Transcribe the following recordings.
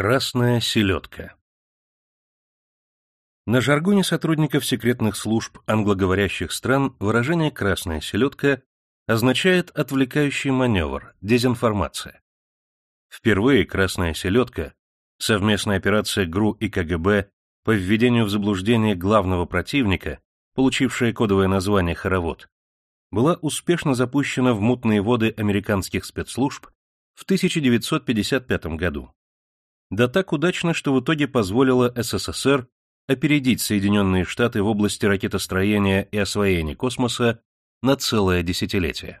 Красная селедка На жаргоне сотрудников секретных служб англоговорящих стран выражение «красная селедка» означает отвлекающий маневр, дезинформация. Впервые «красная селедка» — совместная операция ГРУ и КГБ по введению в заблуждение главного противника, получившая кодовое название «Хоровод», была успешно запущена в мутные воды американских спецслужб в 1955 году. Да так удачно, что в итоге позволило СССР опередить Соединенные Штаты в области ракетостроения и освоения космоса на целое десятилетие.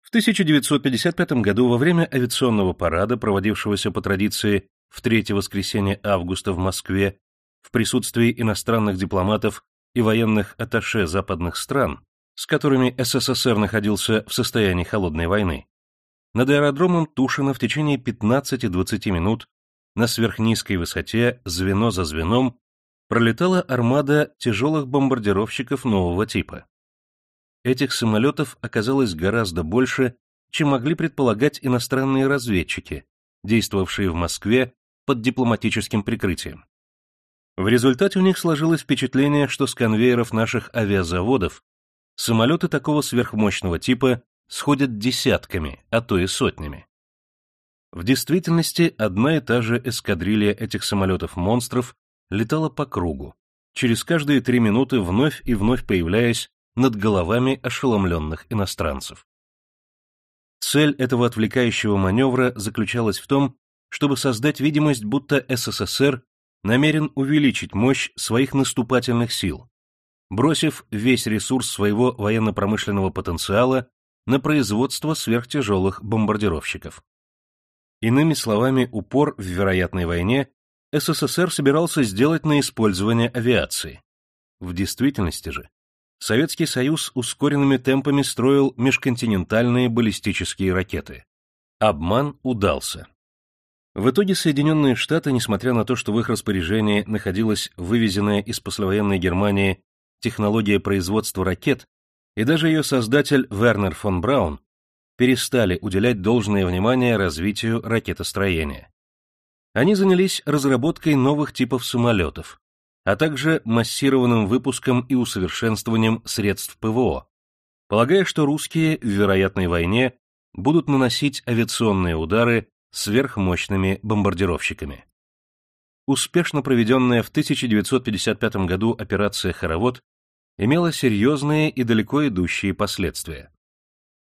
В 1955 году во время авиационного парада, проводившегося по традиции в третье воскресенье августа в Москве, в присутствии иностранных дипломатов и военных атташе западных стран, с которыми СССР находился в состоянии холодной войны, над аэродромом Тушино в течение 15-20 минут на сверхнизкой высоте, звено за звеном, пролетала армада тяжелых бомбардировщиков нового типа. Этих самолетов оказалось гораздо больше, чем могли предполагать иностранные разведчики, действовавшие в Москве под дипломатическим прикрытием. В результате у них сложилось впечатление, что с конвейеров наших авиазаводов самолеты такого сверхмощного типа сходят десятками, а то и сотнями. В действительности одна и та же эскадрилья этих самолетов-монстров летала по кругу, через каждые три минуты вновь и вновь появляясь над головами ошеломленных иностранцев. Цель этого отвлекающего маневра заключалась в том, чтобы создать видимость, будто СССР намерен увеличить мощь своих наступательных сил, бросив весь ресурс своего военно-промышленного потенциала на производство сверхтяжелых бомбардировщиков. Иными словами, упор в вероятной войне СССР собирался сделать на использование авиации. В действительности же, Советский Союз ускоренными темпами строил межконтинентальные баллистические ракеты. Обман удался. В итоге Соединенные Штаты, несмотря на то, что в их распоряжении находилась вывезенная из послевоенной Германии технология производства ракет, и даже ее создатель Вернер фон Браун, перестали уделять должное внимание развитию ракетостроения. Они занялись разработкой новых типов самолетов, а также массированным выпуском и усовершенствованием средств ПВО, полагая, что русские в вероятной войне будут наносить авиационные удары сверхмощными бомбардировщиками. Успешно проведенная в 1955 году операция «Хоровод» имела серьезные и далеко идущие последствия.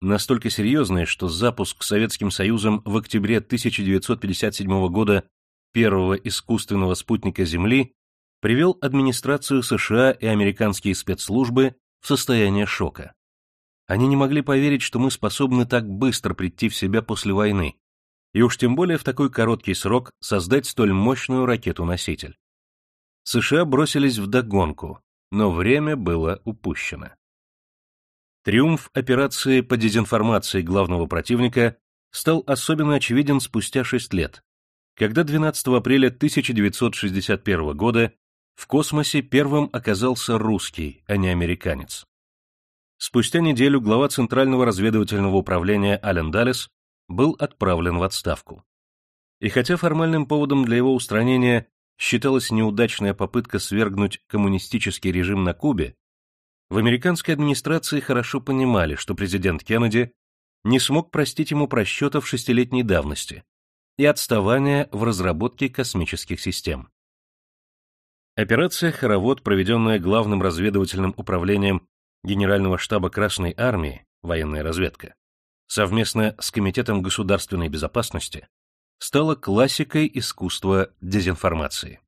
Настолько серьезные, что запуск Советским Союзом в октябре 1957 года первого искусственного спутника Земли привел администрацию США и американские спецслужбы в состояние шока. Они не могли поверить, что мы способны так быстро прийти в себя после войны, и уж тем более в такой короткий срок создать столь мощную ракету-носитель. США бросились в догонку, но время было упущено. Триумф операции по дезинформации главного противника стал особенно очевиден спустя шесть лет, когда 12 апреля 1961 года в космосе первым оказался русский, а не американец. Спустя неделю глава Центрального разведывательного управления Ален Даллес был отправлен в отставку. И хотя формальным поводом для его устранения считалась неудачная попытка свергнуть коммунистический режим на Кубе, в американской администрации хорошо понимали, что президент Кеннеди не смог простить ему просчетов шестилетней давности и отставания в разработке космических систем. Операция «Хоровод», проведенная Главным разведывательным управлением Генерального штаба Красной Армии, военная разведка, совместно с Комитетом государственной безопасности, стала классикой искусства дезинформации.